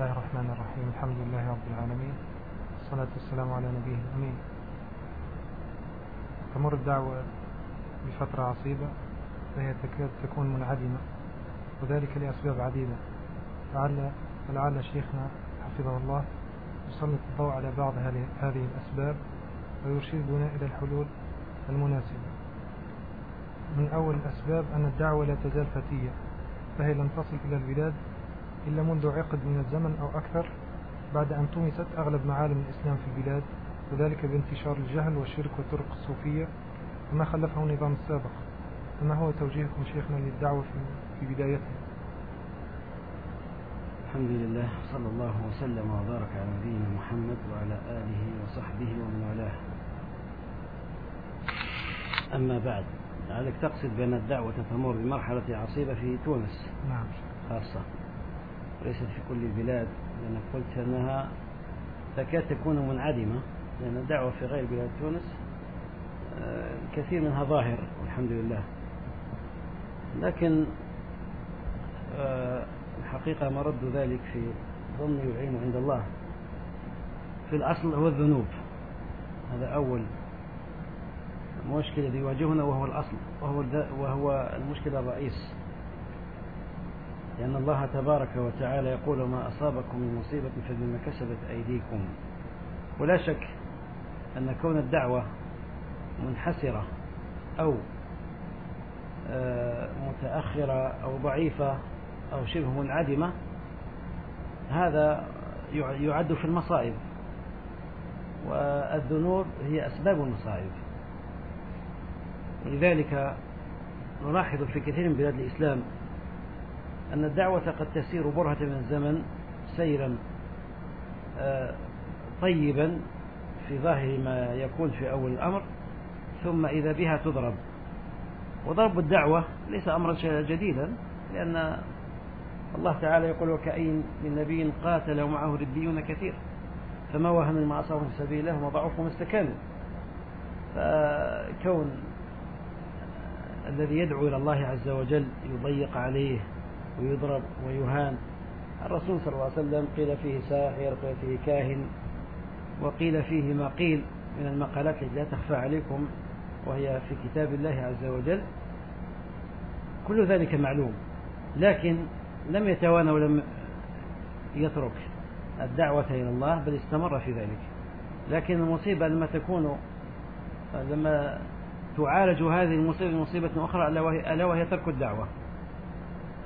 الله الرحمن الرحيم الحمد لله رب العالمين والصلاة والسلام على نبيه الأمين تمر الدعوة بفترة عصيبة فهي تكاد تكون منعدمة وذلك لأسباب عديدة لعل لعل شيخنا حفظه الله يسلط الضوء على بعض هذه الأسباب ويرشدنا إلى الحلول المناسبة من أول الأسباب أن الدعوة لا تزال فتية فهي لم تصل إلى البلاد إلا منذ عقد من الزمن أو أكثر بعد أن طمست أغلب معالم الإسلام في البلاد وذلك بانتشار الجهل والشرك والطرق الصوفية وما خلفه النظام السابق فما هو توجيهكم شيخنا للدعوة في بدايتها الحمد لله صلى الله وسلم وبارك على نبينا محمد وعلى آله وصحبه ومن والاه. أما بعد لعلك تقصد بأن الدعوة تمر بمرحلة عصيبة في تونس. نعم. خاصة. وليست في كل البلاد لأنك قلت أنها تكاد تكون منعدمة لأن الدعوة في غير بلاد تونس آه، كثير منها ظاهر والحمد لله. لكن آه، الحقيقة مرد ذلك في ظني والعلم عند الله. في الأصل هو الذنوب. هذا أول مشكلة يواجهنا وهو الأصل وهو وهو المشكلة الرئيس. لأن الله تبارك وتعالى يقول ما أصابكم من مصيبة فبما كسبت أيديكم. ولا شك أن كون الدعوة منحسرة أو آه، متأخرة أو ضعيفة أو شبه منعدمة هذا يعد في المصائب. والذنوب هي أسباب المصائب. لذلك نلاحظ في كثير من بلاد الإسلام أن الدعوة قد تسير برهة من الزمن سيرا آه، طيبا في ظاهر ما يكون في أول الأمر ثم إذا بها تضرب. وضرب الدعوة ليس أمرا جديدا لأن الله تعالى يقول وكأين من نبي قاتل ومعه ربيون كثير فما وهن ما أصابهم في سبيل الله وما ضعفوا ما استكانوا. فكون الذي يدعو إلى الله عز وجل يضيق عليه ويضرب ويهان. الرسول صلى الله عليه وسلم قيل فيه ساحر قيل فيه كاهن وقيل فيه ما قيل من المقالات التي لا تخفى عليكم وهي في كتاب الله عز وجل. كل ذلك معلوم لكن لم يتوانى ولم يترك الدعوة إلى الله بل استمر في ذلك. لكن المصيبة لما تكون لما تعالج هذه المصيبة بمصيبة أخرى ألا وهي ترك الدعوة.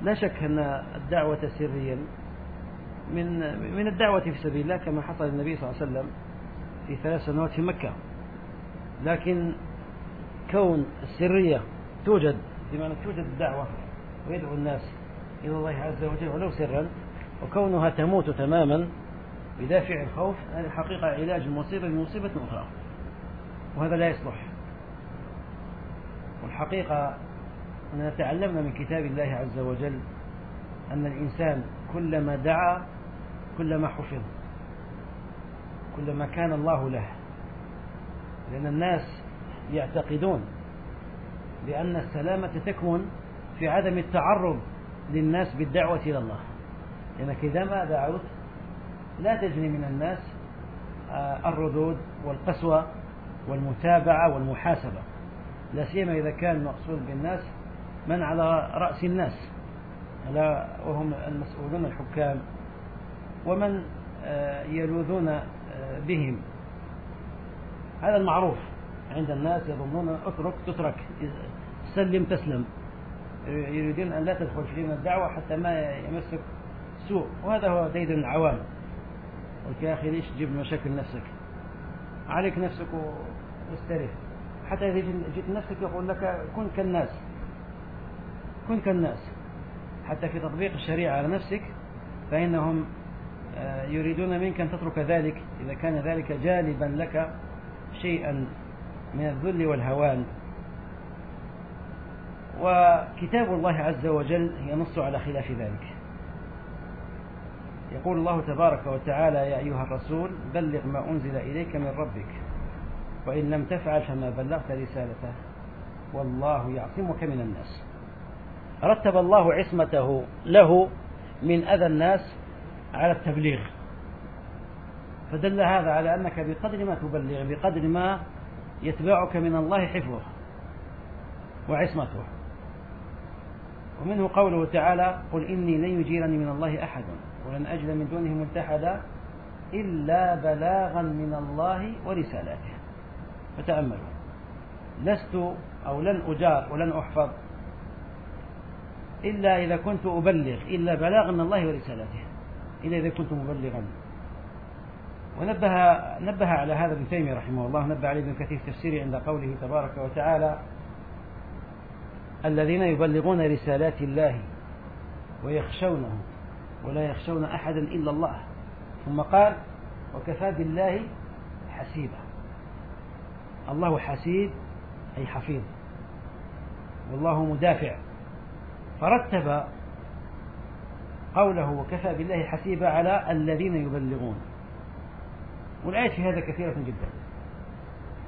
لا شك أن الدعوة سريا من من الدعوة في سبيل الله كما حصل للنبي صلى الله عليه وسلم في ثلاث سنوات في مكة. لكن كون السرية توجد بمعنى توجد الدعوة ويدعو الناس إلى الله عز وجل ولو سرا وكونها تموت تماما بدافع الخوف هذه الحقيقة علاج المصيبة بمصيبة أخرى وهذا لا يصلح. والحقيقة أننا تعلمنا من كتاب الله عز وجل أن الإنسان كلما دعا كلما حفظ كلما كان الله له. لأن الناس يعتقدون بأن السلامة تكمن في عدم التعرض للناس بالدعوة إلى الله. لأنك إذا ما دعوت لا تجني من الناس آه، الردود والقسوة والمتابعة والمحاسبة. لا سيما إذا كان المقصود بالناس من على رأس الناس ألا وهم المسؤولون الحكام ومن آه، يلوذون آه، بهم. هذا المعروف عند الناس يظنون اترك تترك سلم تسلم. يريدون أن لا تدخل في من الدعوة حتى ما يمسك سوء وهذا هو ديد العوام قلت يا أخي ليش تجيب مشاكل نفسك؟ عليك نفسك واسترف حتى إذا جيت نفسك يقول لك كن كالناس. كن كالناس. حتى في تطبيق الشريعة على نفسك فإنهم آه، يريدون منك أن تترك ذلك. إذا كان ذلك جالبا لك شيئا من الذل والهوان. وكتاب الله عز وجل ينص على خلاف ذلك. يقول الله تبارك وتعالى يا أيها الرسول بلغ ما أنزل إليك من ربك وإن لم تفعل فما بلغت رسالته والله يعصمك من الناس. رتب الله عصمته له من أذى الناس على التبليغ. فدل هذا على أنك بقدر ما تبلغ بقدر ما يتبعك من الله حفظه وعصمته. ومنه قوله تعالى قل إني لن يجيرني من الله أحد ولن أجد من دونه ملتحدا إلا بلاغا من الله ورسالاته. فتأملوا. لست أو لن أجار ولن أحفظ إلا إذا كنت أبلغ إلا بلاغ من الله ورسالته إلا إذا كنت مبلغا. ونبه نبه على هذا ابن تيمية رحمه الله نبه عليه ابن كثير تفسيره عند قوله تبارك وتعالى الذين يبلغون رسالات الله ويخشونه ولا يخشون أحدا إلا الله. ثم قال وكفى بالله حسيبا. الله حسيب أي حفيظ. والله مدافع. فرتب قوله وكفى بالله حسيبا على الذين يبلغون. والآية في هذا كثيرة جدا.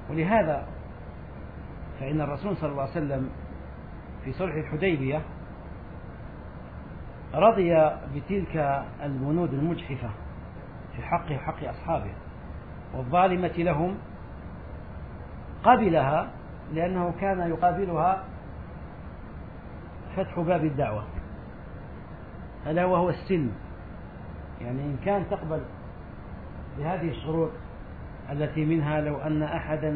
ولهذا فإن الرسول صلى الله عليه وسلم في صلح الحديبية رضي بتلك البنود المجحفة في حقه وحق أصحابه والظالمة لهم قبلها لأنه كان يقابلها فتح باب الدعوة. ألا وهو السلم يعني إن كان تقبل بهذه الشروط التي منها لو أن أحدا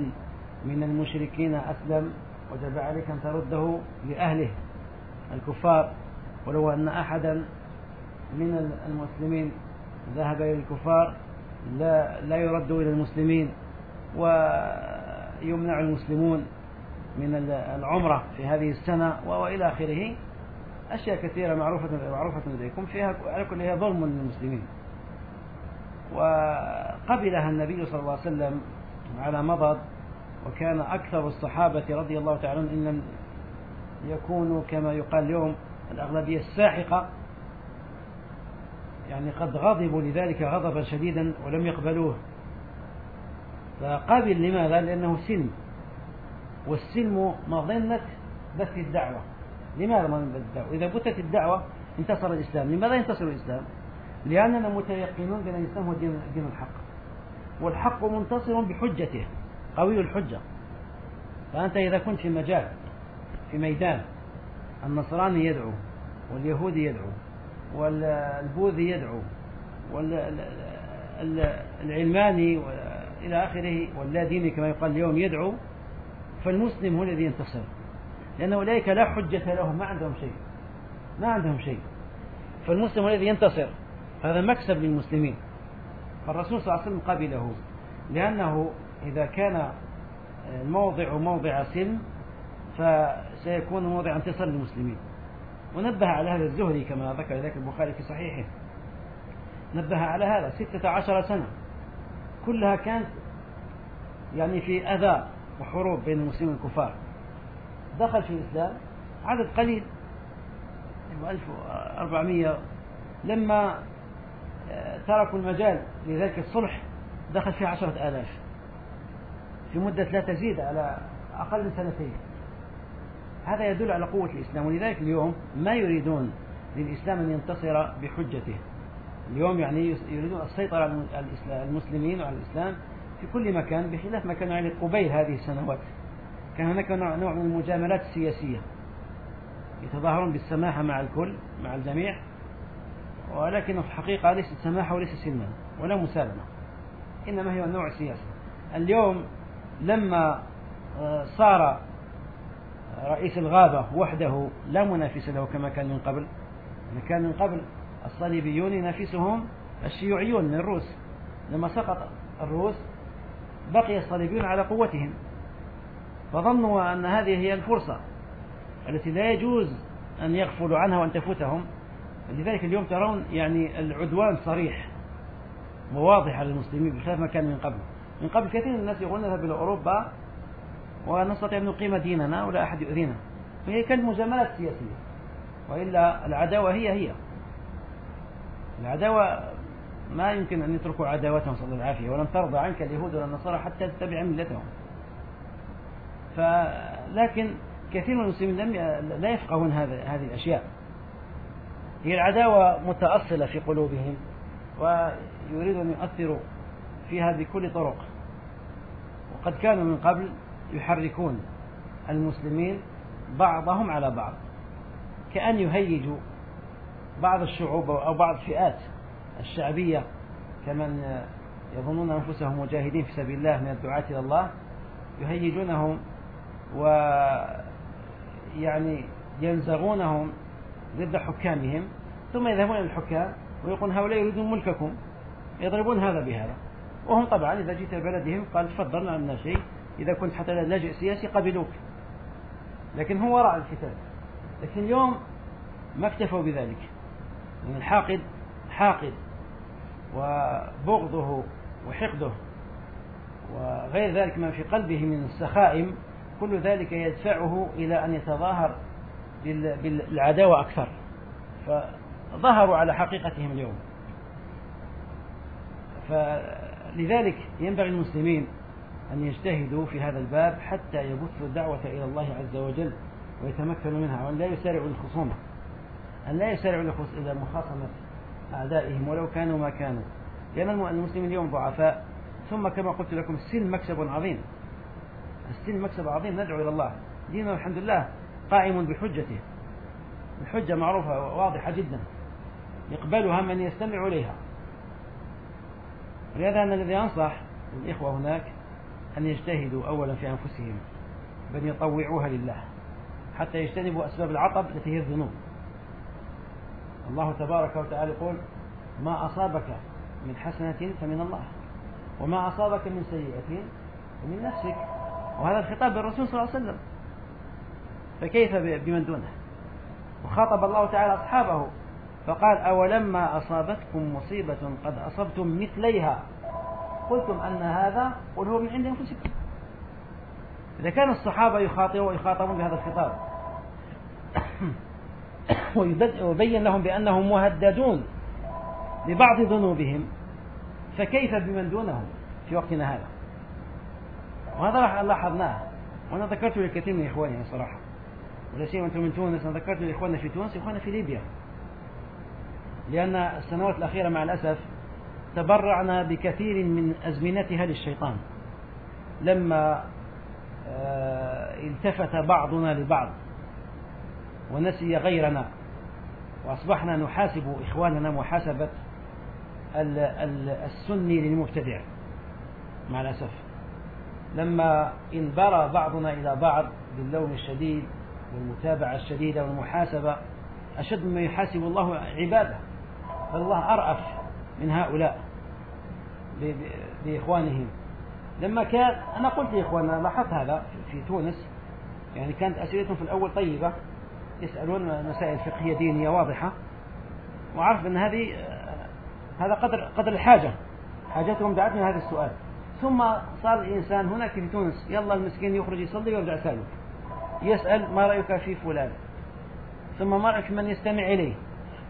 من المشركين أسلم وجب عليك أن ترده لأهله الكفار. ولو أن أحدا من المسلمين ذهب إلى الكفار لا, لا يرد إلى المسلمين ويمنع المسلمون. من العمرة في هذه السنة وإلى آخره. أشياء كثيرة معروفة معروفة لديكم. فيها على كل هي ظلم للمسلمين. وقبلها النبي صلى الله عليه وسلم على مضض وكان أكثر الصحابة رضي الله تعالى عنهم إن لم يكونوا كما يقال اليوم الأغلبية الساحقة. يعني قد غضبوا لذلك غضبا شديدا ولم يقبلوه. فقبل لماذا؟ لأنه سلم والسلم مظنة بث الدعوة لماذا مظنة بث الدعوة؟ إذا بثت الدعوة انتصر الإسلام لماذا ينتصر الإسلام؟ لأننا متيقنون بأن الإسلام هو دين, الحق والحق منتصر بحجته قوي الحجة فأنت إذا كنت في مجال في ميدان النصراني يدعو واليهودي يدعو والبوذي يدعو والعلماني إلى آخره واللاديني كما يقال اليوم يدعو فالمسلم هو الذي ينتصر. لأن أولئك لا حجة لهم ما عندهم شيء. ما عندهم شيء. فالمسلم هو الذي ينتصر. هذا مكسب للمسلمين. فالرسول صلى الله عليه وسلم قبله. لأنه إذا كان الموضع موضع سلم فسيكون موضع انتصار للمسلمين. ونبه على هذا الزهري كما ذكر ذلك البخاري في صحيحه. نبه على هذا ستة عشر سنة. كلها كانت يعني في أذى. وحروب بين المسلمين والكفار. دخل في الإسلام عدد قليل 1400 لما آه، تركوا المجال لذلك الصلح دخل فيه عشرة آلاف. في مدة لا تزيد على أقل من سنتين. هذا يدل على قوة الإسلام ولذلك اليوم ما يريدون للإسلام أن ينتصر بحجته. اليوم يعني يريدون السيطرة على المسلمين وعلى الإسلام في كل مكان بخلاف ما كانوا عليه قبيل هذه السنوات. كان هناك نوع من المجاملات السياسية. يتظاهرون بالسماحة مع الكل مع الجميع. ولكن الحقيقة ليست سماحة وليس سلما ولا مسالمة. إنما هي النوع السياسي اليوم لما آه، صار رئيس الغابة وحده لا منافس له كما كان من قبل كان من قبل الصليبيون ينافسهم الشيوعيون من الروس. لما سقط الروس بقي الصليبيون على قوتهم. فظنوا أن هذه هي الفرصة التي لا يجوز أن يغفلوا عنها وأن تفوتهم. لذلك اليوم ترون يعني العدوان صريح وواضح على المسلمين بخلاف ما كان من قبل. من قبل كثير من الناس يقولون نذهب إلى أوروبا ونستطيع أن نقيم ديننا ولا أحد يؤذينا. فهي كانت مجاملات سياسية وإلا العداوة هي هي. العداوة ما يمكن أن يتركوا عداوتهم صلى الله العافية ولن ترضى عنك اليهود ولا النصارى حتى تتبع ملتهم. فلكن كثير من المسلمين لم لا يفقهون هذه الأشياء. هي العداوة متأصلة في قلوبهم ويريد أن يؤثروا فيها بكل طرق. وقد كانوا من قبل يحركون المسلمين بعضهم على بعض كأن يهيجوا بعض الشعوب أو بعض الفئات. الشعبية كمن يظنون أنفسهم مجاهدين في سبيل الله من الدعاة إلى الله يهيجونهم و يعني ينزغونهم ضد حكامهم ثم يذهبون إلى الحكام ويقولون هؤلاء يريدون ملككم يضربون هذا بهذا. وهم طبعا إذا جئت بلدهم قال تفضل عندنا شيء. إذا كنت حتى لاجئ سياسي قبلوك. لكن هو وراء الكتاب لكن اليوم ما اكتفوا بذلك. يعني الحاقد حاقد. وبغضه وحقده. وغير ذلك ما في قلبه من السخائم كل ذلك يدفعه إلى أن يتظاهر بالعداوة أكثر. فظهروا على حقيقتهم اليوم. فلذلك ينبغي المسلمين أن يجتهدوا في هذا الباب حتى يبثوا الدعوة إلى الله عز وجل ويتمكنوا منها وأن لا يسارعوا للخصومة. أن لا يسارعوا إلى مخاصمة أعدائهم ولو كانوا ما كانوا. لأن المسلمين اليوم ضعفاء. ثم كما قلت لكم السن مكسب عظيم. السن مكسب عظيم ندعو إلى الله. ديننا الحمد لله قائم بحجته. الحجة معروفة واضحة جدا. يقبلها من يستمع إليها. ولهذا أنا الذي أنصح الإخوة هناك أن يجتهدوا أولا في أنفسهم بل يطوعوها لله حتى يجتنبوا أسباب العطب التي هي الذنوب. الله تبارك وتعالى يقول ما أصابك من حسنة فمن الله وما أصابك من سيئة فمن نفسك. وهذا الخطاب للرسول صلى الله عليه وسلم. فكيف بمن دونه؟ وخاطب الله تعالى أصحابه فقال أولما أصابتكم مصيبة قد أصبتم مثليها؟ قلتم أن هذا قل هو من عند أنفسكم. إذا كان الصحابة يخاطبون بهذا الخطاب. ويبين لهم بأنهم مهددون ببعض ذنوبهم. فكيف بمن دونهم في وقتنا هذا؟ وهذا لاحظناه. وأنا ذكرت لكثير من إخواني صراحة. ولا سيما أنتم من تونس. أنا ذكرت لإخواننا في تونس إخواننا في ليبيا. لأن السنوات الأخيرة مع الأسف تبرعنا بكثير من أزمنتها للشيطان لما آه، التفت بعضنا لبعض. ونسي غيرنا وأصبحنا نحاسب إخواننا محاسبة السني للمبتدع مع الأسف. لما انبرى بعضنا إلى بعض باللوم الشديد والمتابعة الشديدة والمحاسبة أشد مما يحاسب الله عباده. فالله أرأف من هؤلاء بإخوانهم. لما كان أنا قلت لإخواننا لاحظت هذا في تونس؟ يعني كانت أسئلتهم في الأول طيبة يسألون مسائل فقهية دينية واضحة وعرف أن هذه هذا قدر قدر الحاجة حاجتهم دعتنا هذا السؤال. ثم صار الإنسان هناك في تونس يلا المسكين يخرج يصلي ويرجع سالم يسأل ما رأيك في فلان؟ ثم ما رأيك من يستمع إليه؟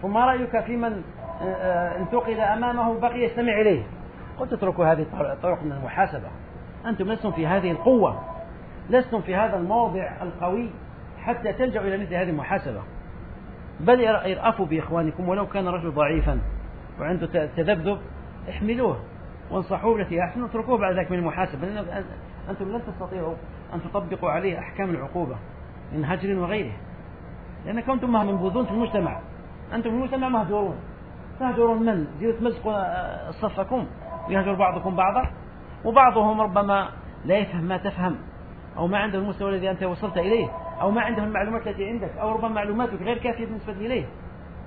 ثم ما رأيك في من آه، انتقل أمامه بقي يستمع إليه؟ قلت اتركوا هذه الطرق من المحاسبة. أنتم لستم في هذه القوة لستم في هذا الموضع القوي. حتى تلجأوا إلى مثل هذه المحاسبة. بل ارأفوا بإخوانكم ولو كان رجل ضعيفا وعنده تذبذب احملوه وانصحوه التي أحسن واتركوه بعد ذلك من المحاسبة. لأن أنتم لن تستطيعوا أن تطبقوا عليه أحكام العقوبة من هجر وغيره. لأنكم أنتم منبوذون في المجتمع. أنتم في المجتمع مهجورون. تهجرون من؟ زيروا تمزقوا صفكم. ويهجر بعضكم بعضا. وبعضهم ربما لا يفهم ما تفهم أو ما عنده المستوى الذي أنت وصلت إليه. أو ما عنده المعلومات التي عندك أو ربما معلوماتك غير كافية بالنسبة إليه.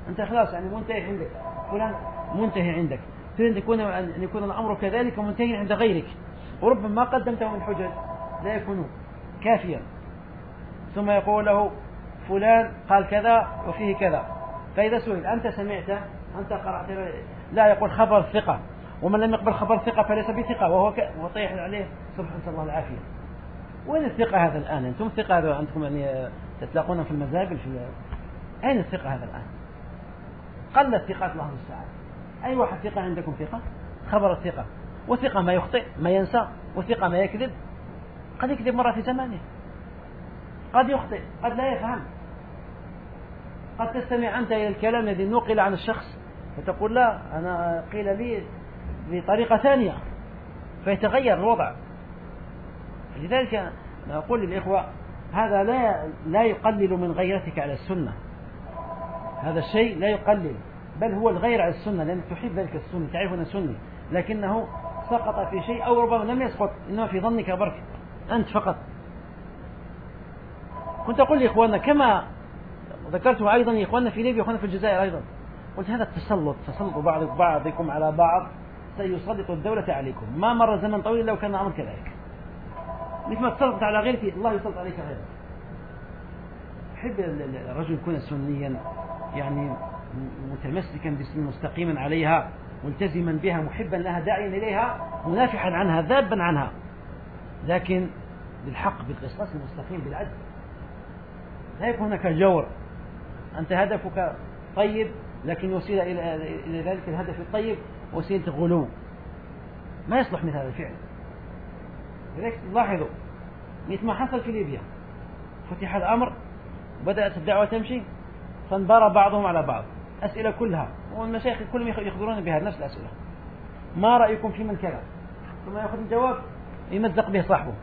أنت خلاص يعني منتهي عندك. فلان منتهي عندك. تريد أن يكون أن يكون الأمر كذلك منتهي عند غيرك. وربما ما قدمته من حجج لا يكون كافيا. ثم يقول له فلان قال كذا وفيه كذا. فإذا سئل أنت سمعت؟ أنت قرأت؟ لا يقول خبر ثقة. ومن لم يقبل خبر ثقة فليس بثقة وهو. وطيح عليه سبحان الله العافية وين الثقة هذا الآن؟ أنتم الثقة هذا عندكم يعني تتلاقون في المزابل في أين الثقة هذا الآن؟ قل الثقات الله المستعان. أي واحد ثقة عندكم ثقة؟ خبر الثقة. وثقة ما يخطئ ما ينسى وثقة ما يكذب. قد يكذب مرة في زمانه. قد يخطئ قد لا يفهم. قد تستمع أنت إلى الكلام الذي نقل عن الشخص فتقول لا أنا قيل لي بطريقة ثانية فيتغير الوضع. لذلك أنا أقول للإخوة هذا لا لا يقلل من غيرتك على السنة. هذا الشيء لا يقلل بل هو الغير على السنة لأنك تحب ذلك السنة تعرف أنه سني لكنه سقط في شيء أو ربما لم يسقط إنما في ظنك برك أنت فقط. كنت أقول لإخواننا كما ذكرته أيضا لإخواننا في ليبيا وإخواننا في الجزائر أيضا. قلت هذا التسلط تسلط بعض بعضكم على بعض سيسلط الدولة عليكم. ما مر زمن طويل لو كان الأمر كذلك. مثل ما تسلط على غيرك الله يسلط عليك غيرك. يحب الرجل يكون سنيا يعني متمسكا بسنة مستقيما عليها ملتزما بها محبا لها داعيا إليها منافحا عنها ذابا عنها. لكن بالحق بالقصاص المستقيم بالعدل. لا يكون هناك جور. أنت هدفك طيب لكن وسيلة إلى ذلك الهدف الطيب وسيلة غلو. ما يصلح مثل هذا الفعل. لذلك لاحظوا مثل ما حصل في ليبيا فتح الأمر بدأت الدعوة تمشي فانبرى بعضهم على بعض. أسئلة كلها والمشايخ كلهم يخبرون بها نفس الأسئلة. ما رأيكم في من كذا؟ ثم يأخذ الجواب يمزق به صاحبه.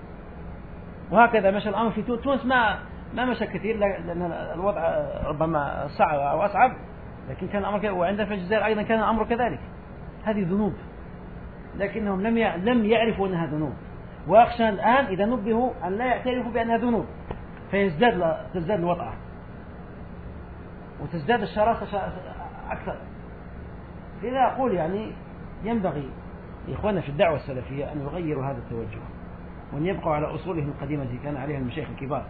وهكذا مشى الأمر في تونس ما ما مشى كثير لأن الوضع ربما صعب أو أصعب لكن كان الأمر كذلك وعندنا في الجزائر أيضا كان الأمر كذلك. هذه ذنوب لكنهم لم لم يعرفوا أنها ذنوب. وأخشى الآن إذا نبهوا أن لا يعترفوا بأنها ذنوب فيزداد تزداد الوضعة وتزداد الشراسة أكثر. لذا أقول يعني ينبغي إخواننا في الدعوة السلفية أن يغيروا هذا التوجه وأن يبقوا على أصولهم القديمة التي كان عليها المشايخ الكبار.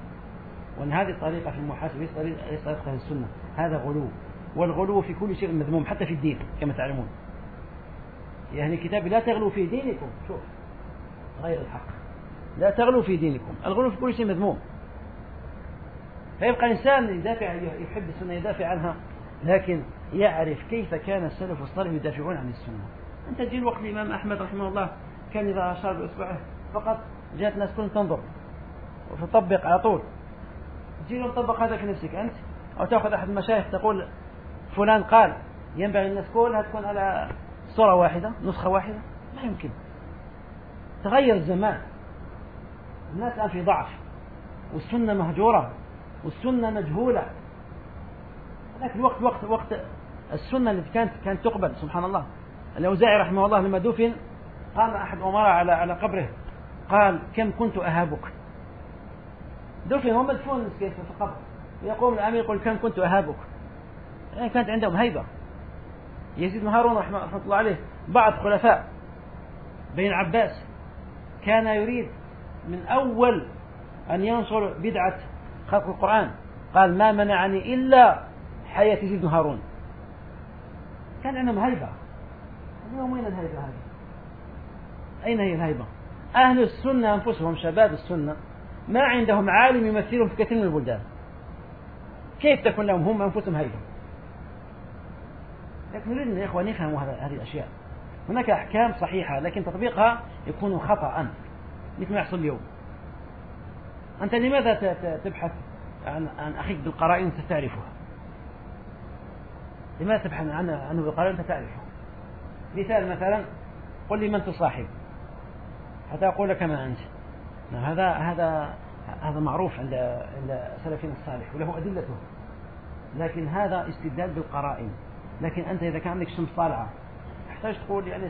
وأن هذه الطريقة في المحاسبة ليست طريقة أهل السنة. هذا غلو. والغلو في كل شيء مذموم حتى في الدين كما تعلمون. أهل الكتاب لا تغلوا في دينكم. شوف. غير الحق. لا تغلوا في دينكم. الغلو في كل شيء مذموم. فيبقى الإنسان يدافع يحب السنة يدافع عنها لكن يعرف كيف كان السلف الصالح يدافعون عن السنة. أنت تجي وقت الإمام أحمد رحمه الله كان إذا أشار بإصبعه فقط جاءت الناس كلهم تنظر. وتطبق على طول. تجي تطبق هذا في نفسك أنت أو تأخذ أحد المشايخ تقول فلان قال ينبغي الناس كلها تكون على صورة واحدة نسخة واحدة؟ لا يمكن. تغير الزمان. الناس الآن في ضعف والسنة مهجورة والسنة مجهولة. لكن الوقت وقت وقت السنة التي كانت كانت تقبل سبحان الله. الأوزاعي رحمه الله لما دفن قام أحد أمراء على على قبره قال كم كنت أهابك؟ دفن هو مدفون في القبر. يقوم الأمير يقول كم كنت أهابك؟ يعني كانت عندهم هيبة. يزيد بن هارون رحمه الله عليه بعض خلفاء بين عباس كان يريد من أول أن ينصر بدعة خلق القرآن. قال ما منعني إلا حياة يزيد هارون. كان عندهم هيبة. اليوم وين الهيبة هذه؟ أين هي الهيبة؟ أهل السنة أنفسهم شباب السنة ما عندهم عالم يمثلهم في كثير من البلدان. كيف تكون لهم؟ هم أنفسهم هيبة. لكن نريد يا إخوان يفهموا هذه الأشياء. هناك أحكام صحيحة لكن تطبيقها يكون خطأ مثل ما يحصل اليوم. أنت لماذا تبحث عن عن أخيك بالقرائن أنت تعرفها؟ لماذا تبحث عنه عنه بالقرائن أنت تعرفه مثال مثلا قل لي من تصاحب. حتى أقول لك من أنت. هذا هذا هذا معروف عند عند سلفنا الصالح وله أدلته. لكن هذا استدلال بالقرائن. لكن أنت إذا كان عندك شمس طالعة تحتاج تقول يعني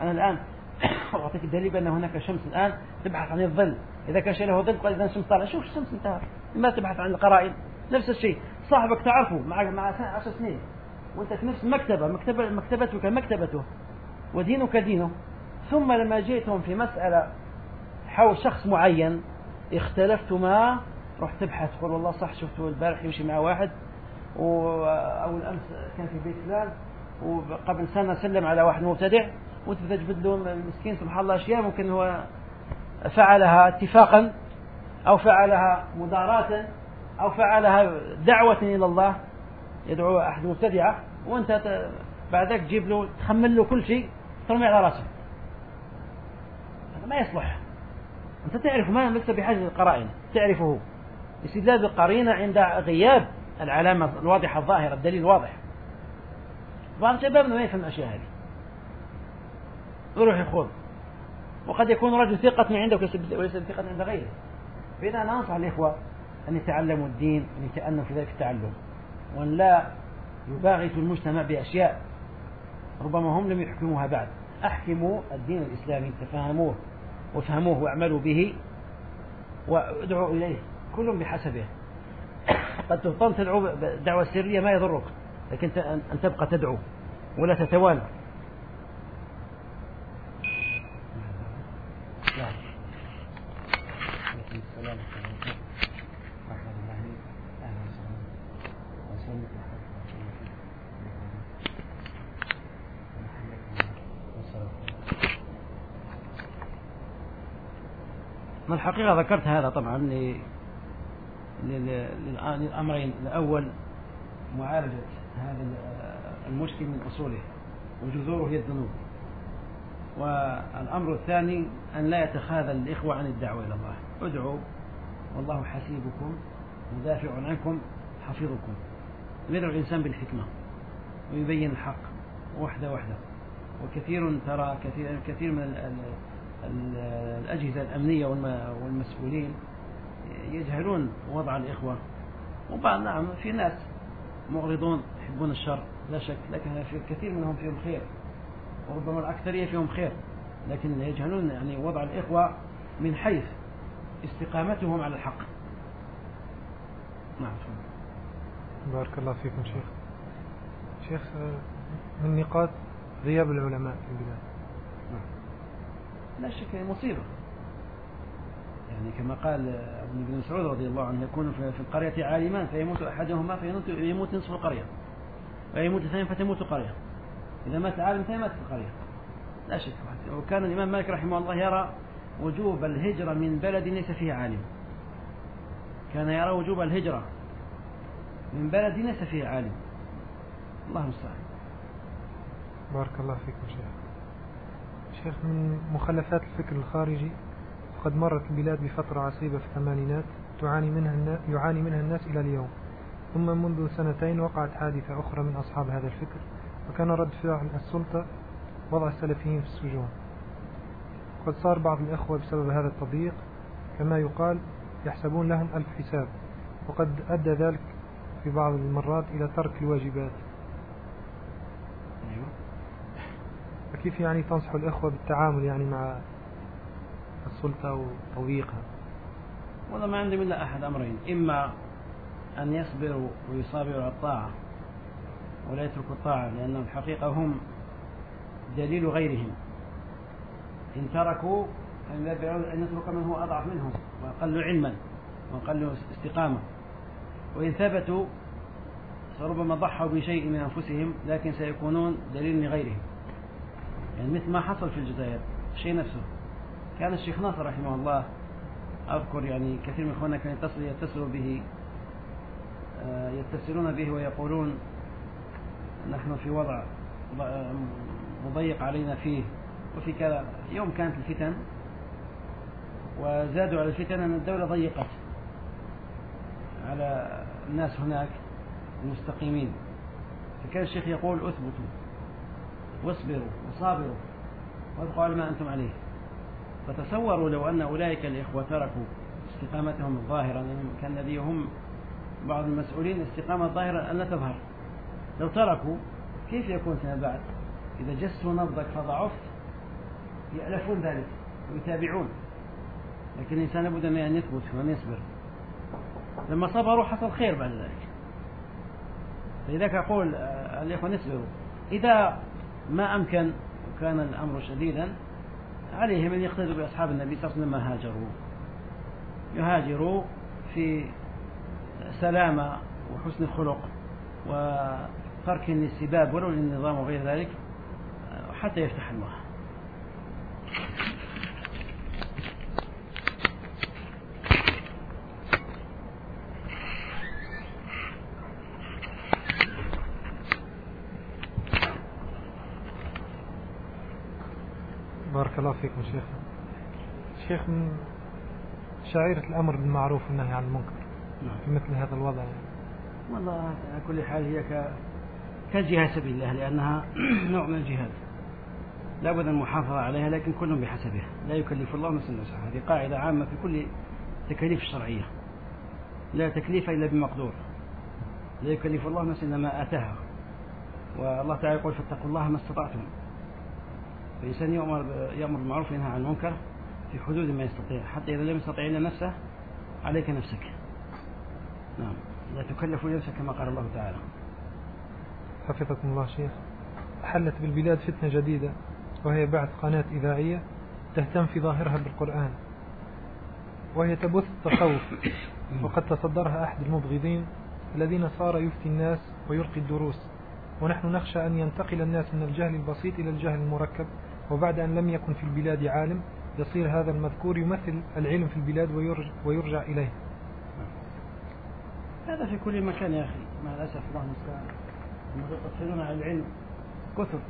أنا الآن؟ أعطيك الدليل بأن هناك شمس الآن تبحث عن الظل. إذا كان شيء له ظل قال إذا الشمس طالعة شوف الشمس انتهى لما تبحث عن القرائن. نفس الشيء. صاحبك تعرفه مع مع عشر سنين. وأنت في نفس المكتبة مكتبة مكتبتك مكتبته. ودينك دينه. ثم لما جئتم في مسألة حول شخص معين اختلفتما رحت تبحث. تقول والله صح شفته البارح يمشي مع واحد. أو الأمس كان في بيت فلان. وقبل سنة سلم على واحد مبتدع وانت تجبد له المسكين سبحان الله أشياء ممكن هو فعلها اتفاقا أو فعلها مداراة أو فعلها دعوة إلى الله يدعو أحد مبتدعة وأنت بعد ذلك تجيب له تخمن له كل شيء ترمي على رأسه. هذا ما يصلح. أنت تعرف ما لست بحاجة للقرائن تعرفه. استدلال القرينة عند غياب العلامة الواضحة الظاهرة الدليل الواضح. بعض شبابنا ما يفهم الأشياء هذه. يروح يخوض وقد يكون رجل ثقة عندك وليس ثقة عند غيره. فإذا أنا أنصح الإخوة أن يتعلموا الدين أن يتأنوا في ذلك التعلم. وأن لا يباغتوا المجتمع بأشياء ربما هم لم يحكموها بعد. أحكموا الدين الإسلامي تفهموه وافهموه واعملوا به وادعوا إليه كل بحسبه. قد تدعو دعوة سرية ما يضرك. لكن أن تبقى تدعو ولا تتوالى. ما الحقيقة ذكرت هذا طبعا للأمرين. الأول معالجة هذا المشكل من أصوله وجذوره هي الذنوب. والأمر الثاني أن لا يتخاذل الإخوة عن الدعوة إلى الله. ادعوا والله حسيبكم مدافع عنكم حفظكم. يدعو الإنسان بالحكمة ويبين الحق وحده وحده. وكثير ترى كثير كثير من الأجهزة الأمنية والمسؤولين يجهلون وضع الإخوة. وبعض نعم في ناس مغرضون يحبون الشر لا شك لكن في الكثير منهم فيهم خير وربما الأكثرية فيهم خير لكن يجهلون يعني وضع الإخوة من حيث استقامتهم على الحق. نعم بارك الله فيكم شيخ. شيخ من نقاط غياب العلماء في البلاد؟ نعم. لا شك مصيبة. يعني كما قال ابن مسعود رضي الله عنه يكون في القرية عالمان فيموت أحدهما فيموت نصف القرية. ويموت اثنين فتموت قرية. إذا مات عالم فيمات القرية لا شك. وكان الإمام مالك رحمه الله يرى وجوب الهجرة من بلد ليس فيه عالم. كان يرى وجوب الهجرة من بلد ليس فيه عالم. الله المستعان. بارك الله فيكم شيخ. شيخ من مخلفات الفكر الخارجي وقد مرت البلاد بفترة عصيبة في الثمانينات تعاني منها يعاني منها الناس إلى اليوم. ثم منذ سنتين وقعت حادثة أخرى من أصحاب هذا الفكر وكان رد فعل السلطة وضع السلفيين في السجون. قد صار بعض الإخوة بسبب هذا التضييق كما يقال يحسبون لهم ألف حساب وقد أدى ذلك في بعض المرات إلى ترك الواجبات. أيوة. فكيف يعني تنصح الإخوة بالتعامل يعني مع السلطة وتضييقها؟ والله ما عندي إلا أحد أمرين إما أن يصبروا ويصابروا على الطاعة ولا يتركوا الطاعة لأنهم الحقيقة هم دليل غيرهم. إن تركوا أن يترك من هو أضعف منهم وأقل علما وأقل استقامة. وإن ثبتوا فربما ضحوا بشيء من أنفسهم لكن سيكونون دليل لغيرهم يعني مثل ما حصل في الجزائر الشيء نفسه. كان الشيخ ناصر رحمه الله أذكر يعني كثير من إخواننا كانوا يتصل يتصلوا به يتصلون به ويقولون نحن في وضع مضيق علينا فيه وفي كذا. يوم كانت الفتن وزادوا على الفتن أن الدولة ضيقت على الناس هناك المستقيمين. فكان الشيخ يقول اثبتوا واصبروا وصابروا وابقوا على ما أنتم عليه. فتصوروا لو أن أولئك الإخوة تركوا استقامتهم الظاهرة كان الذي هم بعض المسؤولين الاستقامة الظاهرة أن لا تظهر. لو تركوا كيف يكون فيما بعد؟ إذا جسوا نبضك فضعفت يألفون ذلك ويتابعون. لكن الإنسان لابد أن يثبت وأن يصبر. لما صبروا حصل خير بعد ذلك. فلذلك أقول آه، الإخوة نصبروا إذا ما أمكن وكان الأمر شديدا عليهم أن يقتدوا بأصحاب النبي صلى الله عليه وسلم ما هاجروا. يهاجروا في سلامة وحسن الخلق وترك للسباب ولو للنظام وغير ذلك حتى يفتح الله بارك الله فيكم شيخ شيخ من شعيرة الأمر بالمعروف والنهي عن المنكر. في مثل هذا الوضع يعني. والله على كل حال هي كالجهاد سبيل الله لأنها نوع من الجهاد. لا بد المحافظة عليها لكن كل بحسبه لا يكلف الله نفسا وسعها هذه قاعدة عامة في كل التكاليف الشرعية. لا تكليف إلا بمقدور. لا يكلف الله نفسا إلا ما آتاها. والله تعالى يقول فاتقوا الله ما استطعتم. فالإنسان يؤمر يأمر بالمعروف وينهى عن المنكر في حدود ما يستطيع. حتى إذا لم يستطع إلا نفسه عليك نفسك. نعم. لا تكلف نفسك كما قال الله تعالى. حفظكم الله شيخ. حلت بالبلاد فتنة جديدة وهي بعث قناة إذاعية تهتم في ظاهرها بالقرآن. وهي تبث التصوف وقد تصدرها أحد المبغضين الذين صار يفتي الناس ويلقي الدروس. ونحن نخشى أن ينتقل الناس من الجهل البسيط إلى الجهل المركب وبعد أن لم يكن في البلاد عالم يصير هذا المذكور يمثل العلم في البلاد ويرجع إليه. هذا في كل مكان يا أخي. مع الأسف الله المستعان. المتطفلون على العلم كثر.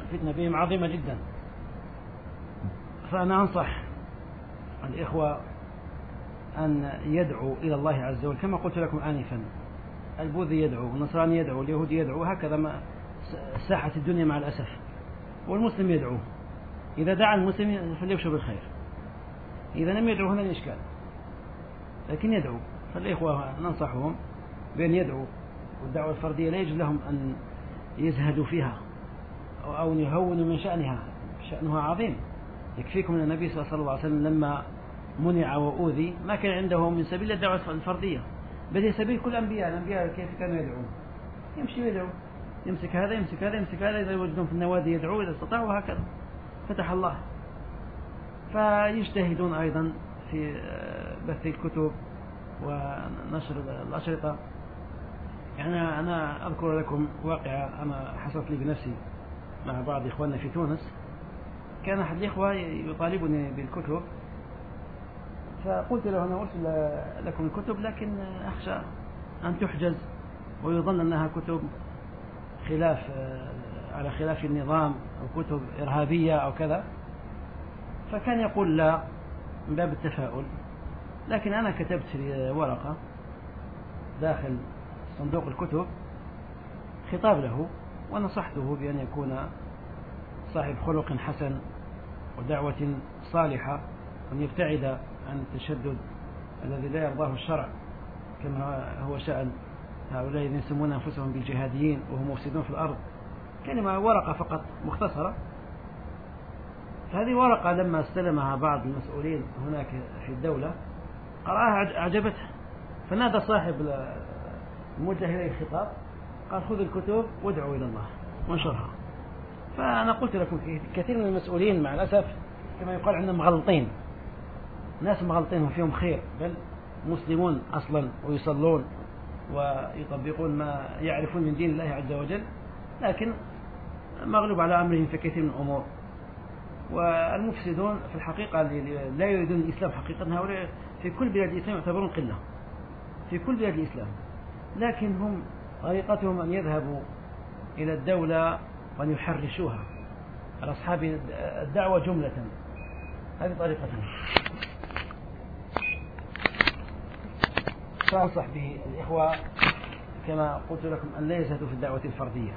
الفتنة بهم عظيمة جدا. فأنا أنصح الإخوة أن يدعوا إلى الله عز وجل. كما قلت لكم آنفا البوذي يدعو النصراني يدعو اليهودي يدعو هكذا ما ساحة الدنيا مع الأسف. والمسلم يدعو. إذا دعا المسلم فليبشر بالخير. إذا لم يدعو هنا الإشكال لكن يدعو. فالإخوة ننصحهم بأن يدعوا والدعوة الفردية لا يجوز لهم أن يزهدوا فيها أو أن يهونوا من شأنها شأنها عظيم. يكفيكم أن النبي صلى الله عليه وسلم لما منع وأوذي ما كان عنده من سبيل الدعوة الفردية بل هي سبيل كل الأنبياء الأنبياء كيف كانوا يدعون؟ يمشي ويدعو يمسك هذا يمسك هذا يمسك هذا إذا يوجدون في النوادي يدعو إذا استطاعوا وهكذا فتح الله. فيجتهدون أيضا في بث الكتب. ونشر الأشرطة. يعني أنا أذكر لكم واقعة أنا حصلت لي بنفسي مع بعض إخواننا في تونس. كان أحد الإخوة يطالبني بالكتب. فقلت له أنا أرسل لكم الكتب لكن أخشى أن تحجز ويظن أنها كتب خلاف على خلاف النظام أو كتب إرهابية أو كذا. فكان يقول لا من باب التفاؤل. لكن أنا كتبت ورقة داخل صندوق الكتب خطاب له ونصحته بأن يكون صاحب خلق حسن ودعوة صالحة وأن يبتعد عن التشدد الذي لا يرضاه الشرع كما هو شأن هؤلاء الذين يسمون أنفسهم بالجهاديين وهم مفسدون في الأرض. كلمة ورقة فقط مختصرة. هذه ورقة لما استلمها بعض المسؤولين هناك في الدولة قرأها أعجبته فنادى صاحب الموجه إليه الخطاب قال خذ الكتب وادعوا إلى الله وانشرها. فأنا قلت لكم كثير من المسؤولين مع الأسف كما يقال عندهم مغلطين ناس مغلطين فيهم خير بل مسلمون أصلا ويصلون ويطبقون ما يعرفون من دين الله عز وجل. لكن مغلوب على أمرهم في كثير من الأمور. والمفسدون في الحقيقة لا يريدون الإسلام حقيقة. هؤلاء في كل بلاد الإسلام يعتبرون قلة. في كل بلاد الإسلام. لكن هم طريقتهم أن يذهبوا إلى الدولة وأن يحرشوها. على أصحاب الدعوة جملة. هذه طريقتهم. فأنصح به الإخوة كما قلت لكم أن لا يزهدوا في الدعوة الفردية.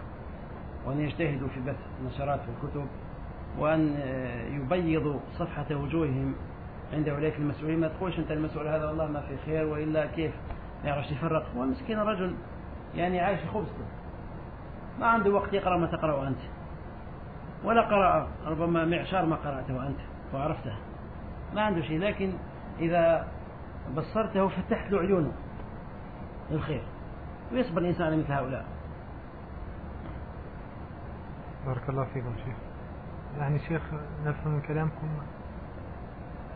وأن يجتهدوا في بث النشرات والكتب. وأن يبيضوا صفحة وجوههم عند أولئك المسؤولين ما تقولش أنت المسؤول هذا والله ما في خير وإلا كيف. ما يعرفش يفرق. هو مسكين رجل يعني عايش خبزته ما عنده وقت يقرأ ما تقرأه أنت. ولا قرأ ربما معشار ما قرأته أنت وعرفته. ما عنده شيء. لكن إذا بصرته فتحت له عيونه للخير. ويصبر الإنسان على مثل هؤلاء. بارك الله فيكم شيخ. يعني شيخ نفهم من كلامكم.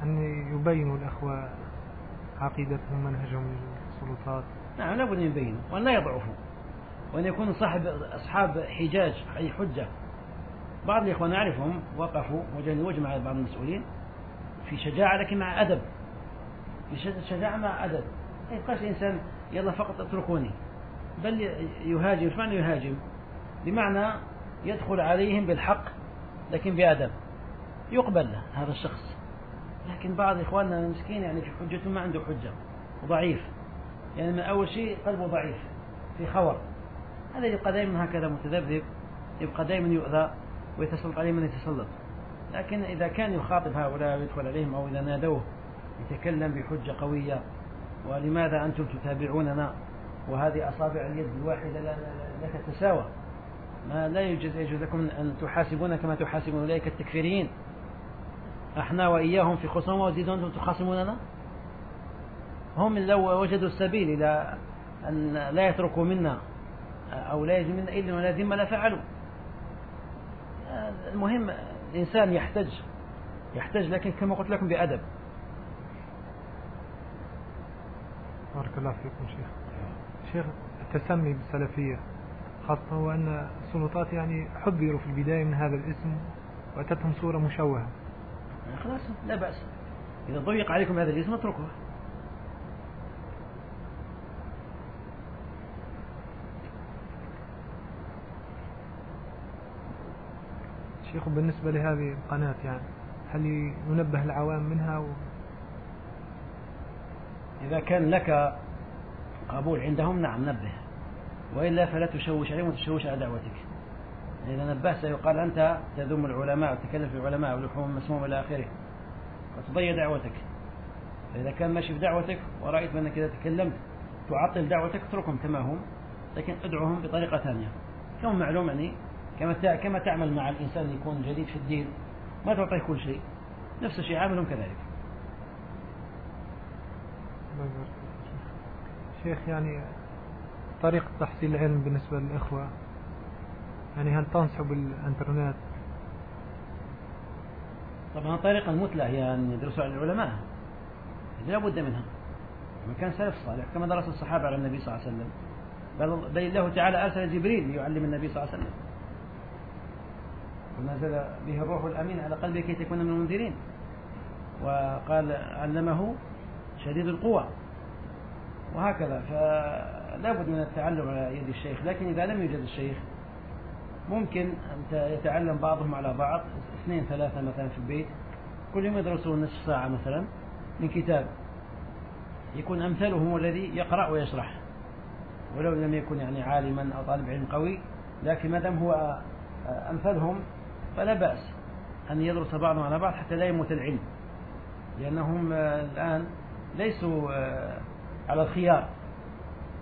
أن يبينوا الأخوة عقيدتهم منهجهم للسلطات. نعم لابد أن يبينوا وأن لا يضعفوا وأن يكونوا صاحب أصحاب حجاج أي حجة. بعض الإخوة نعرفهم وقفوا وجه مع بعض المسؤولين في شجاعة لكن مع أدب. في شجاعة مع أدب. ما يبقاش الإنسان يلا فقط اتركوني بل يهاجم إيش يهاجم؟ بمعنى يدخل عليهم بالحق لكن بأدب. يقبل هذا الشخص. لكن بعض إخواننا المسكين يعني في حجته ما عنده حجة ضعيف. يعني من أول شيء قلبه ضعيف في خور. هذا يبقى دائما هكذا متذبذب يبقى دائما يؤذى ويتسلط عليه من يتسلط. لكن إذا كان يخاطب هؤلاء ويدخل عليهم أو إذا نادوه يتكلم بحجة قوية ولماذا أنتم تتابعوننا؟ وهذه أصابع اليد الواحدة لا تتساوى ما لا يجوز يجوز لكم أن تحاسبون كما تحاسبون أولئك التكفيريين. إحنا وإياهم في خصومة وزيدون أنتم تخاصموننا؟ هم لو وجدوا السبيل إلى أن لا يتركوا منا أو لا يجد منا إلا ولا ذمة لا فعلوا. المهم الإنسان يحتج يحتج لكن كما قلت لكم بأدب. بارك الله فيكم شيخ. شيخ التسمي بالسلفية خاصة وأن السلطات يعني حذروا في البداية من هذا الاسم وأتتهم صورة مشوهة. خلاص لا بأس. إذا ضيق عليكم هذا الاسم اتركوه. شيخ بالنسبة لهذه القناة يعني هل ينبه العوام منها و... إذا كان لك قبول عندهم نعم نبه. وإلا فلا تشوش عليهم وتشوش على دعوتك. إذا نبهت سيقال أنت تذم العلماء وتتكلم في العلماء ولحوم مسموم إلى آخره. وتضيع دعوتك. فإذا كان ماشي في دعوتك ورأيت أنك إذا تكلمت تعطل دعوتك اتركهم كما هم لكن ادعوهم بطريقة ثانية. كما معلوم يعني كما كما تعمل مع الإنسان يكون جديد في الدين ما تعطيه كل شيء. نفس الشيء عاملهم كذلك. شيخ يعني طريقة تحصيل العلم بالنسبة للإخوة. يعني هل تنصح بالإنترنت طبعا الطريقة المثلى هي أن يدرسوا على العلماء. لا بد منها. من كان سلف صالح كما درس الصحابة على النبي صلى الله عليه وسلم. بل, بل الله تعالى أرسل جبريل ليعلم النبي صلى الله عليه وسلم. ونزل به الروح الأمين على قلبه كي تكون من المنذرين. وقال علمه شديد القوى. وهكذا. فلا بد من التعلم على يد الشيخ. لكن إذا لم يوجد الشيخ ممكن يتعلم بعضهم على بعض اثنين ثلاثة مثلا في البيت. كل يوم يدرسون نصف ساعة مثلا من كتاب. يكون أمثله هو الذي يقرأ ويشرح. ولو لم يكن يعني عالما أو طالب علم قوي لكن ما دام هو أمثلهم فلا بأس أن يدرس بعضهم على بعض حتى لا يموت العلم. لأنهم الآن ليسوا على الخيار.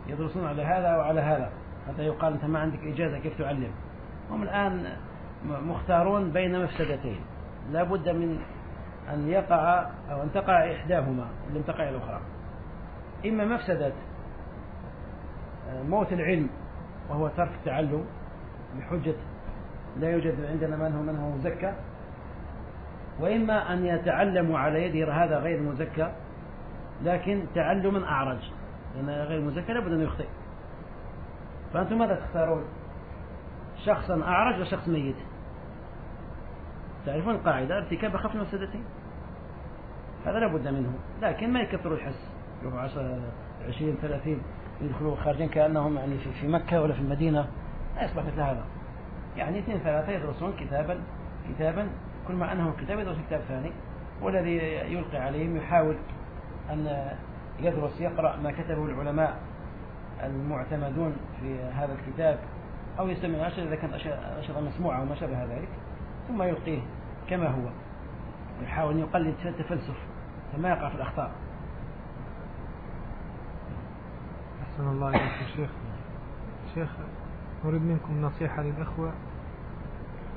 يدرسون على هذا وعلى هذا. حتى يقال أنت ما عندك إجازة كيف تعلم؟ هم الآن مختارون بين مفسدتين. لا بد من أن يقع أو أن تقع إحداهما لم تقع الأخرى. إما مفسدة موت العلم وهو ترك التعلم بحجة لا يوجد عندنا من هو من هو مزكى. وإما أن يتعلموا على يده هذا غير مزكى لكن تعلما أعرج. لأن غير مزكى لابد أن يخطئ. فأنتم ماذا تختارون؟ شخصا أعرج وشخص ميت. تعرفون القاعدة ارتكاب أخف المفسدتين هذا لابد منه. لكن ما يكثروا الحس. يروحوا 10 20 30 يدخلوا خارجين كأنهم يعني في مكة ولا في المدينة. لا يصبح مثل هذا. يعني اثنين ثلاثة يدرسون كتابا كتابا كل ما أنه كتاب يدرس كتاب ثاني. والذي يلقي عليهم يحاول أن يدرس يقرأ ما كتبه العلماء المعتمدون في هذا الكتاب. أو يستمع أشر إذا كانت أشرة مسموعة وما شابه ذلك ثم يلقيه كما هو. ويحاول أن يقلد التفلسف فما يقع في الأخطاء. أحسن الله إليك شيخ. شيخ نريد منكم نصيحة للإخوة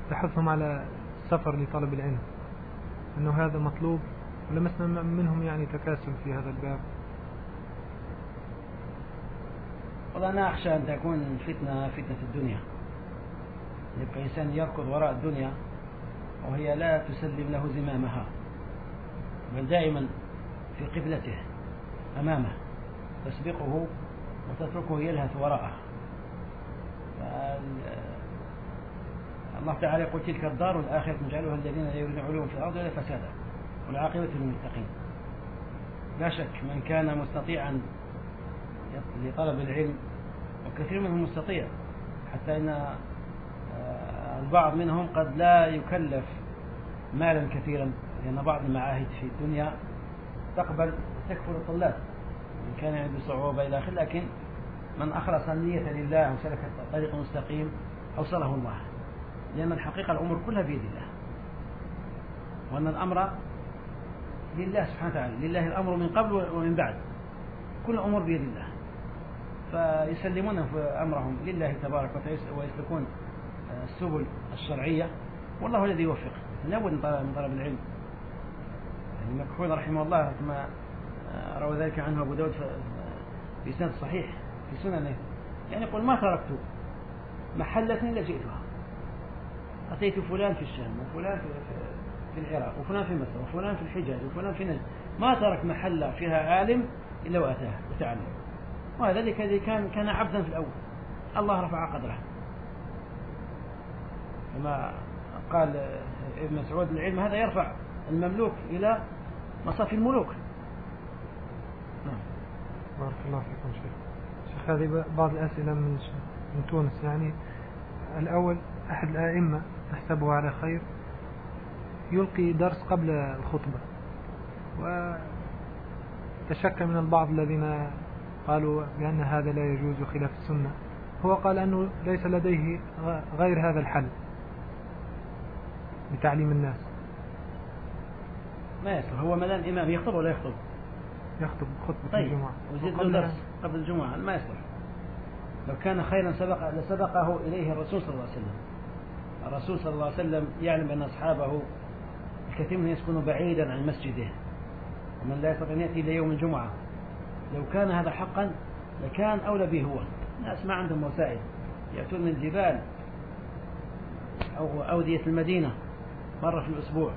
تحثهم على السفر لطلب العلم أنه هذا مطلوب ولمسنا منهم يعني تكاسل في هذا الباب. والله أنا أخشى أن تكون فتنة فتنة الدنيا. يبقى إنسان يركض وراء الدنيا وهي لا تسلم له زمامها بل دائما في قبلته أمامه تسبقه وتتركه يلهث وراءه. الله تعالى يقول تلك الدار الآخرة نجعلها الذين لا يريدون في الأرض ولا فسادا والعاقبة للمتقين. لا شك من كان مستطيعا لطلب العلم وكثير منهم مستطيع حتى إن آه، البعض منهم قد لا يكلف مالا كثيرا لأن بعض المعاهد في الدنيا تقبل تكفل الطلاب إن كان عنده صعوبه إلى آخره لكن من أخلص النية لله وسلك طريق مستقيم أوصله الله لأن الحقيقة الأمور كلها بيد الله. وأن الأمر لله سبحانه وتعالى لله الأمر من قبل ومن بعد كل الأمور بيد الله. فيسلمون في أمرهم لله تبارك وتعالى ويسلكون السبل الشرعية. والله الذي يوفق لابد من طلب العلم. يعني مكحول رحمه الله كما روى ذلك عنه أبو داود في سنة صحيح في سننه. يعني يقول ما تركت محلة إلا جئتها. أتيت فلان في الشام وفلان في العراق وفلان في مصر وفلان في الحجاز وفلان في نجد. ما ترك محلة فيها عالم إلا وأتاه وتعلم. وهذا الذي كان كان عبدا في الأول. الله رفع قدره. كما قال ابن مسعود العلم هذا يرفع المملوك إلى مصاف الملوك. نعم. بارك الله فيكم شيخ. شيخ هذه بعض الأسئلة من من تونس. يعني الأول أحد الآئمة نحسبه على خير يلقي درس قبل الخطبة. وتشك من البعض الذين قالوا بأن هذا لا يجوز خلاف السنة. هو قال أنه ليس لديه غير هذا الحل. لتعليم الناس. ما يصلح. هو مدام إمام يخطب ولا يخطب؟ يخطب خطبة طيب. الجمعة. وزيد له درس قبل الجمعة ما يصلح. لو كان خيرا سبق لسبقه إليه الرسول صلى الله عليه وسلم. الرسول صلى الله عليه وسلم يعلم أن أصحابه الكثير منهم يسكنوا بعيدا عن مسجده. ومن لا يستطيع أن يأتي إلى يوم الجمعة. لو كان هذا حقا لكان أولى به هو. الناس ما عندهم وسائل. يأتون من الجبال أو أودية المدينة مرة في الأسبوع.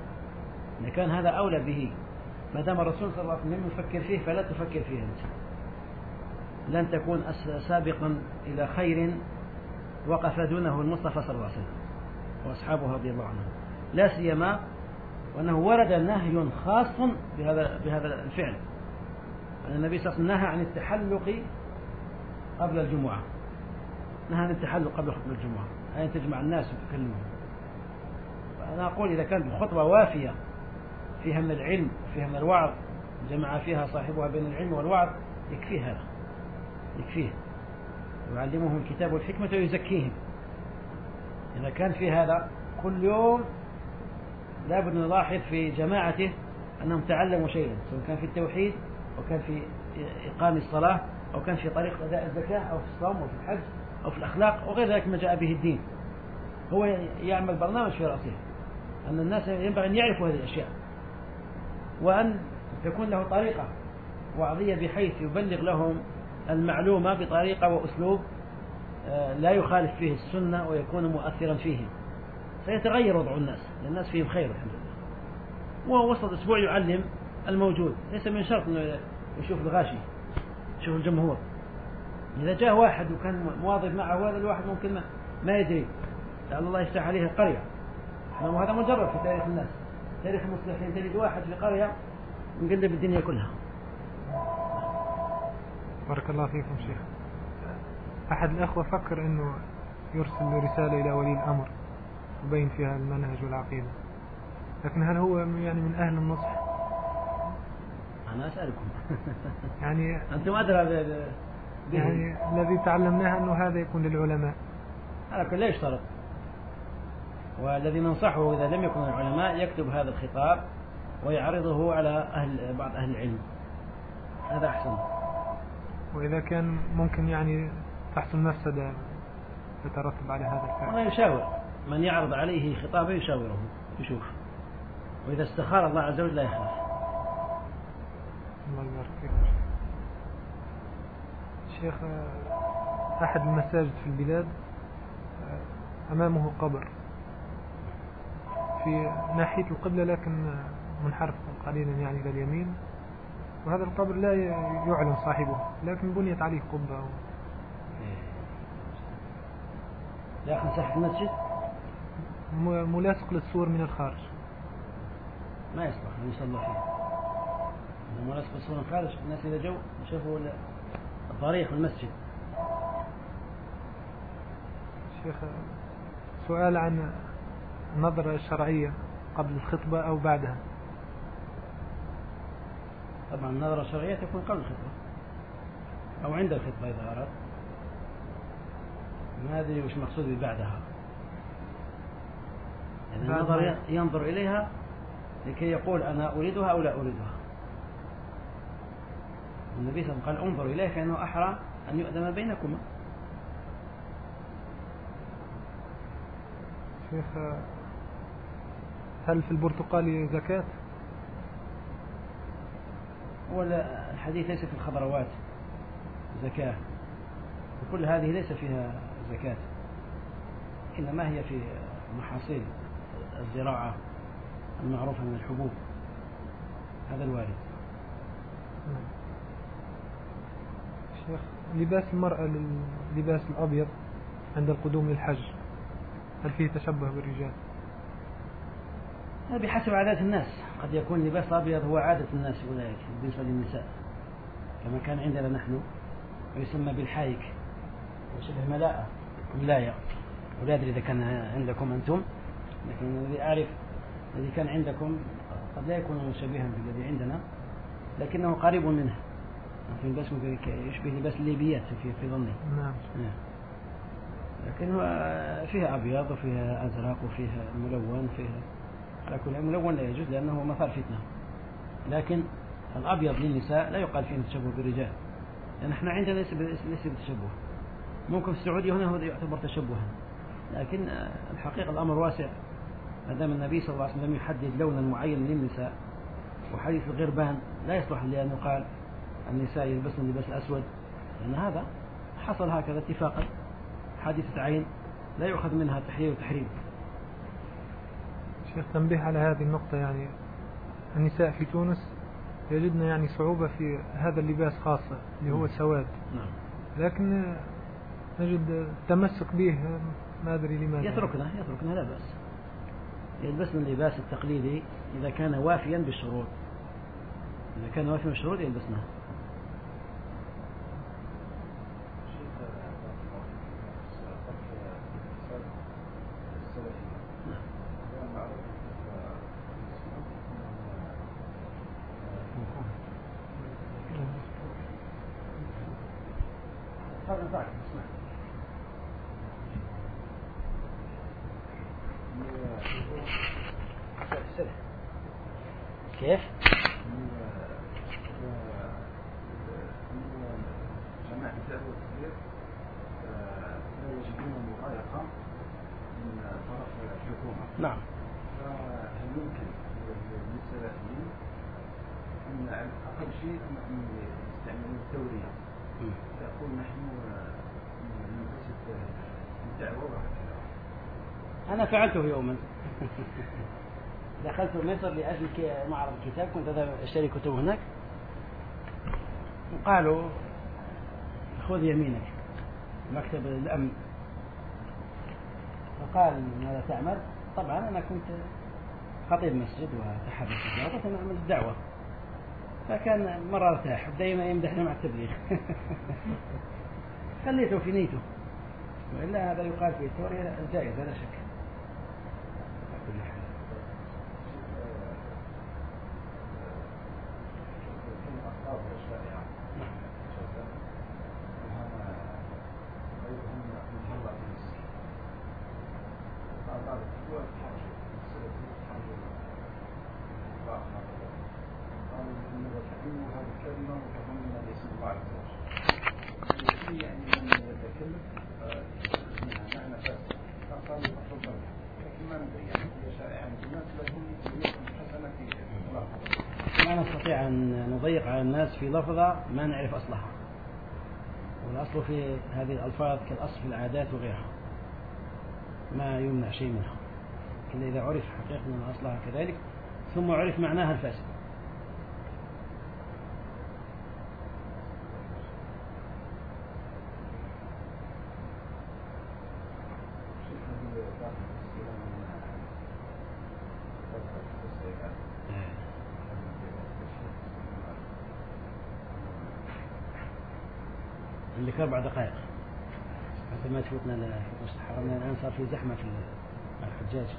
لكان هذا أولى به ما دام الرسول صلى الله عليه وسلم يفكر فيه فلا تفكر فيه أنت. لن تكون سابقا إلى خير وقف دونه المصطفى صلى الله عليه وسلم وأصحابه رضي الله عنهم. لا سيما وأنه ورد نهي خاص بهذا بهذا الفعل. النبي صلى الله عليه وسلم نهى عن التحلق قبل الجمعة. نهى عن التحلق قبل خطبة الجمعة. أن تجمع الناس وتكلمهم؟ أنا أقول إذا كانت الخطبة وافية فيها من العلم وفيها من الوعظ جمع فيها صاحبها بين العلم والوعظ يكفيه هذا. يكفيه يعلمهم الكتاب والحكمة ويزكيهم. إذا كان في هذا كل يوم لابد نلاحظ في جماعته أنهم تعلموا شيئا سواء كان في التوحيد أو كان في إقام الصلاة أو كان في طريقة أداء الزكاة أو في الصوم أو في الحج أو في الأخلاق وغير ذلك ما جاء به الدين. هو يعمل برنامج في رأسه. أن الناس ينبغي أن يعرفوا هذه الأشياء. وأن تكون له طريقة. وعظية بحيث يبلغ لهم المعلومة بطريقة وأسلوب آه، لا يخالف فيه السنة ويكون مؤثرا فيهم سيتغير وضع الناس. الناس فيهم خير الحمد لله. وهو وسط أسبوع يعلم الموجود. ليس من شرط أنه يشوف الغاشي يشوف الجمهور. إذا جاء واحد وكان مواظب معه هذا الواحد ممكن ما, يدري. لعل الله يفتح عليه القرية. وهذا مجرد في تاريخ الناس. تاريخ المصلحين. تجد واحد في قرية مقلب الدنيا كلها. بارك الله فيكم شيخ. أحد الأخوة فكر أنه يرسل رسالة إلى ولي الأمر يبين فيها المنهج والعقيدة. لكن هل هو يعني من أهل النصح؟ أنا أسألكم. يعني أنتم أدرى يعني الذي تعلمناه أنه هذا يكون للعلماء. كل لا يشترط والذي ننصحه إذا لم يكن العلماء يكتب هذا الخطاب ويعرضه على أهل بعض أهل العلم. هذا أحسن. وإذا كان ممكن يعني تحصل مفسدة تترتب على هذا الفعل. والله يشاور. من يعرض عليه خطابه يشاوره يشوف. وإذا استخار الله عز وجل لا يخاف. الله يبارك فيك شيخ أحد المساجد في البلاد أمامه قبر. في ناحية القبلة لكن منحرف قليلا يعني إلى اليمين. وهذا القبر لا يعلن صاحبه لكن بنيت عليه قبة. داخل ساحة المسجد؟ ملاصق للسور من الخارج. ما يصلح أن يصلى فيه. ملاصق للسور من الخارج الناس إذا جو شافوا الطريق المسجد. شيخ سؤال عن النظرة الشرعية قبل الخطبة أو بعدها. طبعا النظرة الشرعية تكون قبل الخطبة أو عند الخطبة إذا أراد ما أدري وش مقصود بعدها. يعني النظر ينظر إليها لكي يقول أنا أريدها أو لا أريدها. النبي صلى الله عليه وسلم قال انظر إليه فإنه أحرى أن يؤدم بينكما شيخ هل في البرتقال زكاة؟ ولا الحديث ليس في الخضروات زكاة وكل هذه ليس فيها زكاة إنما هي في محاصيل الزراعة المعروفة من الحبوب هذا الوارد نعم. لباس المرأة للباس الأبيض عند القدوم للحج. هل فيه تشبه بالرجال؟ بحسب عادات الناس. قد يكون لباس أبيض هو عادة الناس أولئك بالنسبة للنساء. كما كان عندنا نحن ويسمى بالحايك وشبه ملاءة ولاية ولا أدري إذا كان عندكم أنتم لكن الذي أعرف الذي كان عندكم قد لا يكون شبيها بالذي عندنا لكنه قريب منه. في لباس يشبه لباس الليبيات في في ظني نعم. نعم. لكن هو فيها أبيض وفيها أزرق وفيها ملون وفيها على كل ملون لا يجوز لأنه مثار فتنة. لكن الأبيض للنساء لا يقال فيه تشبه بالرجال. لأن إحنا عندنا ليس ليس بالتشبه ممكن في السعودية هنا هو يعتبر تشبها. لكن الحقيقة الأمر واسع. ما دام النبي صلى الله عليه وسلم لم يحدد لونا معينا للنساء وحديث الغربان لا يصلح لأن يقال النساء يلبسن اللباس الأسود. لأن هذا حصل هكذا اتفاقا. حادثة عين لا يؤخذ منها تحليل وتحريم. شيخ تنبيه على هذه النقطة يعني النساء في تونس يجدن يعني صعوبة في هذا اللباس خاصة اللي هو السواد. نعم. لكن نجد تمسك به ما أدري لماذا. يتركنا يتركنا لا بأس. يلبسنا اللباس التقليدي إذا كان وافيا بالشروط. إذا كان وافيا بالشروط يلبسناه كيف؟ جماعة الدعوة الكبير لا يجدون مضايقة من طرف الحكومة نعم فهل يمكن للسلفيين أن على أقل شيء أن يستعملون التورية يقول نحن ننبسط الدعوة وهكذا أنا فعلته يوما. دخلت مصر لأجل معرض الكتاب كنت أشتري كتب هناك. وقالوا خذ يمينك مكتب الأمن. فقال ماذا تعمل؟ طبعا أنا كنت خطيب مسجد الدعوة قلت أنا أعمل الدعوة. فكان مرة أرتاح دائما يمدحني مع التبليغ. خليته في نيته. وإلا هذا يقال في التورية الجائزة لا شك على كل حال في أخطاء الشارع غيرهم متهلا في مصر بعض الدول تحرجوا السلفي تحرجوا بعض مثلا قالوا إن وتعلموا هذه الكلمة متضمنة لاسم الله عز وجل يعني من يتكلم آه، منها معنى فاسد فقالوا مطلوبا لكن ما ندري يعني هي شائعة عند الناس لكن يكون حسنة في ملاحظة ما نستطيع أن نضيق على الناس في لفظة ما نعرف أصلها. والأصل في هذه الألفاظ كالأصل في العادات وغيرها. ما يمنع شيء منها. إلا إذا عرف حقيقة أصلها كذلك ثم عرف معناها الفاسد. أربع دقائق. حتى ما تفوتنا المستحرم لأن الآن صار في زحمة في الحجاج.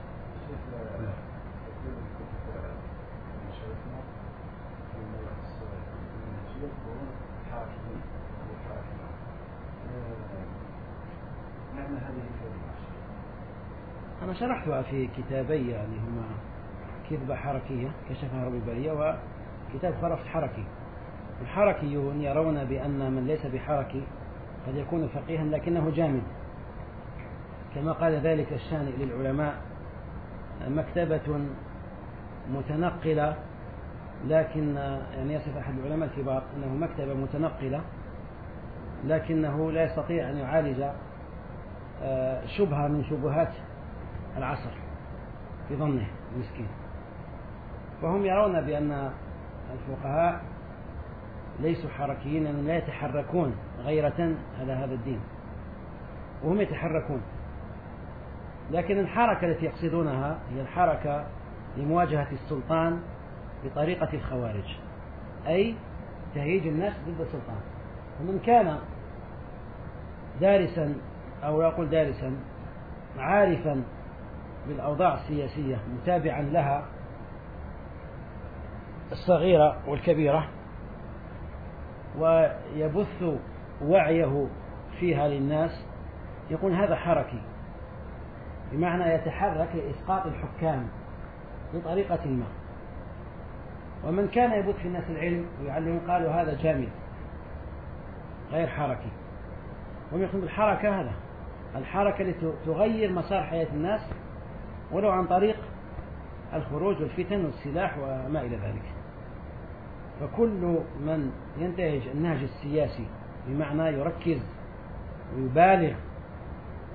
أنا شرحتها في كتابي اللي هما كذبة حركية كشفها رب البرية وكتاب خرف حركي. الحركيون يرون بأن من ليس بحركي قد يكون فقيها لكنه جامد. كما قال ذلك الشانئ للعلماء مكتبة متنقلة لكن يعني يصف أحد العلماء الكبار أنه مكتبة متنقلة لكنه لا يستطيع أن يعالج آه، شبهة من شبهات العصر في ظنه المسكين. وهم يرون بأن الفقهاء ليسوا حركيين لأنهم لا يتحركون غيرة على هذا الدين. وهم يتحركون. لكن الحركة التي يقصدونها هي الحركة لمواجهة السلطان بطريقة الخوارج. أي تهيج الناس ضد السلطان. ومن كان دارسا أو يقول دارسا عارفا بالأوضاع السياسية متابعا لها الصغيرة والكبيرة ويبث وعيه فيها للناس يكون هذا حركي. بمعنى يتحرك لإسقاط الحكام بطريقة ما. ومن كان يبث في الناس العلم ويعلم قالوا هذا جامد غير حركي. هم يقصدون بالحركة هذا الحركة التي تغير مسار حياة الناس ولو عن طريق الخروج والفتن والسلاح وما إلى ذلك. فكل من ينتهج النهج السياسي بمعنى يركز ويبالغ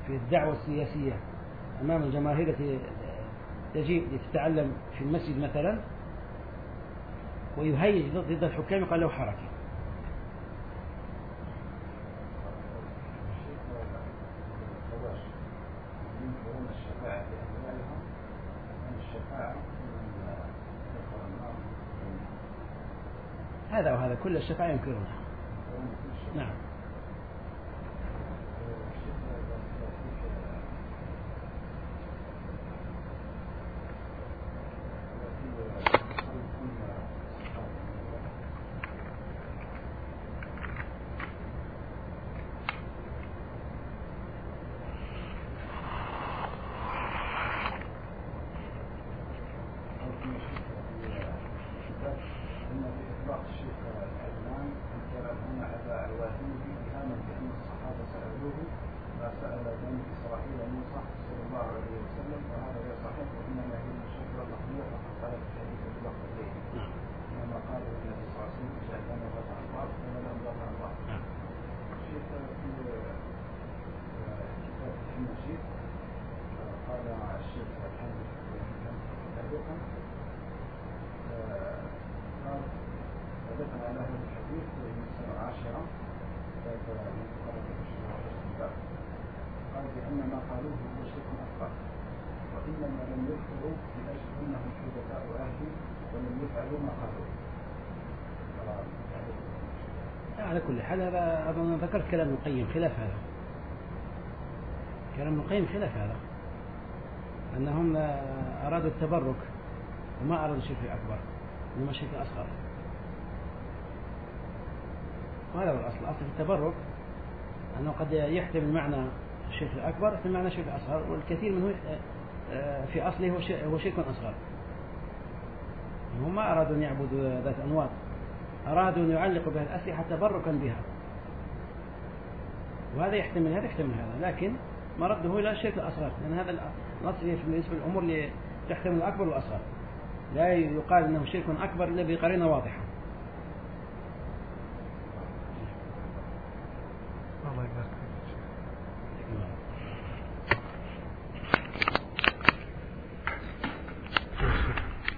في الدعوة السياسية أمام الجماهير التي تجي لتتعلم في المسجد مثلا ويهيج ضد الحكام يقال له حركي كل الشفاعة ينكرونها على كل حال هذا أظن ذكرت كلام ابن القيم خلاف هذا. كلام ابن القيم خلاف هذا. أنهم أرادوا التبرك وما أرادوا الشرك الأكبر إنما الشرك الأصغر. وهذا هو الأصل. الأصل في التبرك أنه قد يحتمل معنى الشرك الأكبر يحتمل معنى الشرك الأصغر والكثير منه آه، في أصله هو شرك أصغر. هم ما أرادوا أن يعبدوا ذات أنواط أرادوا أن يعلقوا بها الأسلحة تبركا بها. وهذا يحتمل هذا يحتمل هذا لكن مرده إلى الشرك الأصغر لأن هذا النص بالنسبة للأمور اللي تحتمل الأكبر والأصغر لا يقال أنه شرك أكبر إلا بقرينة واضحة. الله يبارك.